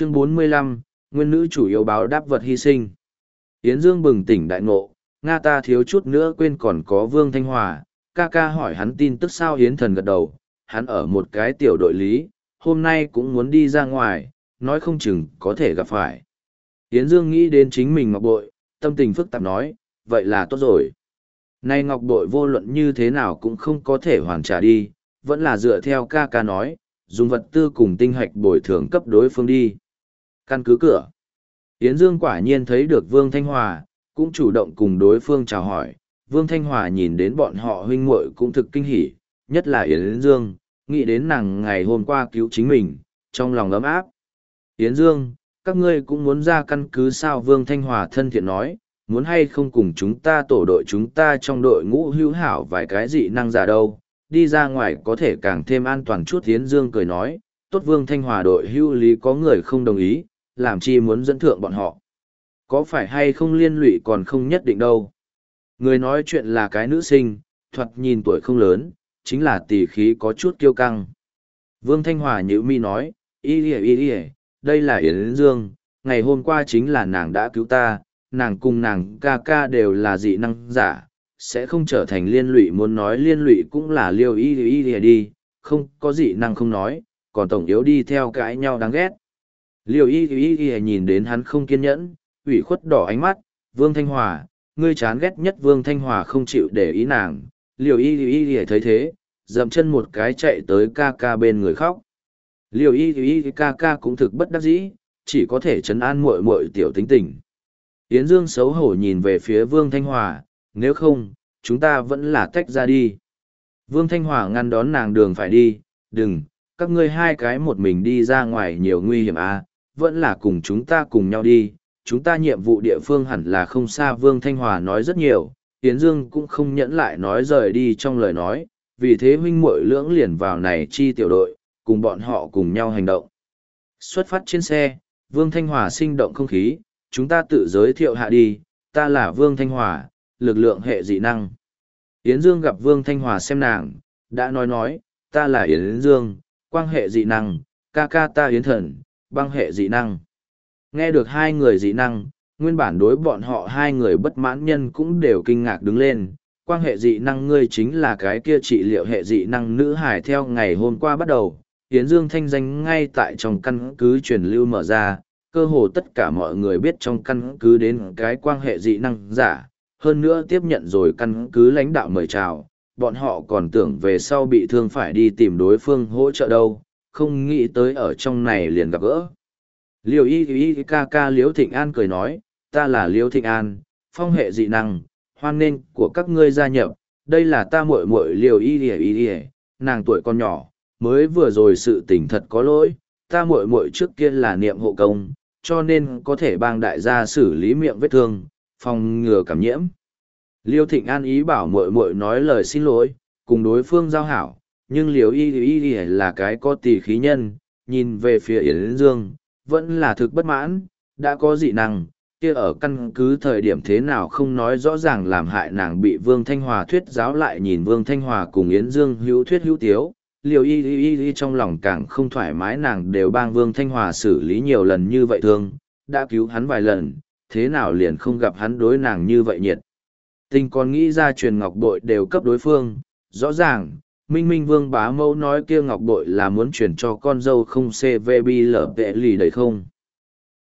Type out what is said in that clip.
Chương 45, Nguyên nữ chủ yếu báo đáp vật hy sinh. Yến Dương bừng tỉnh đại ngộ, Nga ta thiếu chút nữa quên còn có Vương Thanh Hòa, ca ca hỏi hắn tin tức sao Yến thần gật đầu, hắn ở một cái tiểu đội lý, hôm nay cũng muốn đi ra ngoài, nói không chừng có thể gặp phải. Yến Dương nghĩ đến chính mình ngọc bội, tâm tình phức tạp nói, vậy là tốt rồi. Nay ngọc bội vô luận như thế nào cũng không có thể hoàn trả đi, vẫn là dựa theo ca ca nói, dùng vật tư cùng tinh hạch bồi thường cấp đối phương đi. Căn cứ cửa. Yến Dương quả nhiên thấy được Vương Thanh Hòa, cũng chủ động cùng đối phương chào hỏi. Vương Thanh Hòa nhìn đến bọn họ huynh muội cũng thực kinh hỉ, nhất là Yến Dương, nghĩ đến nàng ngày hôm qua cứu chính mình, trong lòng ấm áp. Yến Dương, các ngươi cũng muốn ra căn cứ sao Vương Thanh Hòa thân thiện nói, muốn hay không cùng chúng ta tổ đội chúng ta trong đội ngũ hữu hảo vài cái dị năng giả đâu, đi ra ngoài có thể càng thêm an toàn chút Yến Dương cười nói, tốt Vương Thanh Hòa đội hữu lý có người không đồng ý, làm chi muốn dẫn thượng bọn họ. Có phải hay không liên lụy còn không nhất định đâu. Người nói chuyện là cái nữ sinh, thoạt nhìn tuổi không lớn, chính là tỷ khí có chút kiêu căng. Vương Thanh Hòa nhữ mi nói, y đi y đi đây là Yến Dương, ngày hôm qua chính là nàng đã cứu ta, nàng cùng nàng ca ca đều là dị năng giả, sẽ không trở thành liên lụy muốn nói liên lụy cũng là liêu y y y đi, không có dị năng không nói, còn tổng yếu đi theo cãi nhau đáng ghét. Liều y y y nhìn đến hắn không kiên nhẫn, ủy khuất đỏ ánh mắt, Vương Thanh Hòa, ngươi chán ghét nhất Vương Thanh Hòa không chịu để ý nàng, liều y y y thấy thế, dậm chân một cái chạy tới ca ca bên người khóc. Liều y y ca ca cũng thực bất đắc dĩ, chỉ có thể chấn an muội muội tiểu tính tình. Yến Dương xấu hổ nhìn về phía Vương Thanh Hòa, nếu không, chúng ta vẫn là tách ra đi. Vương Thanh Hòa ngăn đón nàng đường phải đi, đừng, các ngươi hai cái một mình đi ra ngoài nhiều nguy hiểm à, vẫn là cùng chúng ta cùng nhau đi, chúng ta nhiệm vụ địa phương hẳn là không xa Vương Thanh Hòa nói rất nhiều, Yến Dương cũng không nhẫn lại nói rời đi trong lời nói, vì thế huynh muội lưỡng liền vào này chi tiểu đội, cùng bọn họ cùng nhau hành động. Xuất phát trên xe, Vương Thanh Hòa sinh động không khí, chúng ta tự giới thiệu hạ đi, ta là Vương Thanh Hòa, lực lượng hệ dị năng. Yến Dương gặp Vương Thanh Hòa xem nàng, đã nói nói, ta là Yến Dương, quang hệ dị năng, ca ca ta Yến Thần, băng hệ dị năng. Nghe được hai người dị năng, nguyên bản đối bọn họ hai người bất mãn nhân cũng đều kinh ngạc đứng lên. Quang hệ dị năng ngươi chính là cái kia trị liệu hệ dị năng nữ hải theo ngày hôm qua bắt đầu. Yến Dương thanh danh ngay tại trong căn cứ truyền lưu mở ra, cơ hồ tất cả mọi người biết trong căn cứ đến cái quang hệ dị năng giả, hơn nữa tiếp nhận rồi căn cứ lãnh đạo mời chào, bọn họ còn tưởng về sau bị thương phải đi tìm đối phương hỗ trợ đâu, không nghĩ tới ở trong này liền gặp gỡ. Liêu y y ca ca Liêu Thịnh An cười nói, ta là Liêu Thịnh An, phong hệ dị năng, hoan nghênh của các ngươi gia nhập, đây là ta muội muội Liêu y y y y, nàng tuổi còn nhỏ, mới vừa rồi sự tình thật có lỗi, ta muội muội trước kia là niệm hộ công, cho nên có thể bang đại gia xử lý miệng vết thương, phòng ngừa cảm nhiễm. Liêu Thịnh An ý bảo muội muội nói lời xin lỗi, cùng đối phương giao hảo, nhưng liều Y Y Y là cái có tỷ khí nhân, nhìn về phía Yến Dương, vẫn là thực bất mãn, đã có dị năng, kia ở căn cứ thời điểm thế nào không nói rõ ràng làm hại nàng bị Vương Thanh Hòa thuyết giáo lại nhìn Vương Thanh Hòa cùng Yến Dương hữu thuyết hữu tiếu, liều y y y trong lòng càng không thoải mái nàng đều bang Vương Thanh Hòa xử lý nhiều lần như vậy thương, đã cứu hắn vài lần, thế nào liền không gặp hắn đối nàng như vậy nhiệt. Tình còn nghĩ ra truyền ngọc bội đều cấp đối phương, rõ ràng, Minh Minh Vương bá mẫu nói kia ngọc bội là muốn chuyển cho con dâu không CVB lở vệ lì đấy không.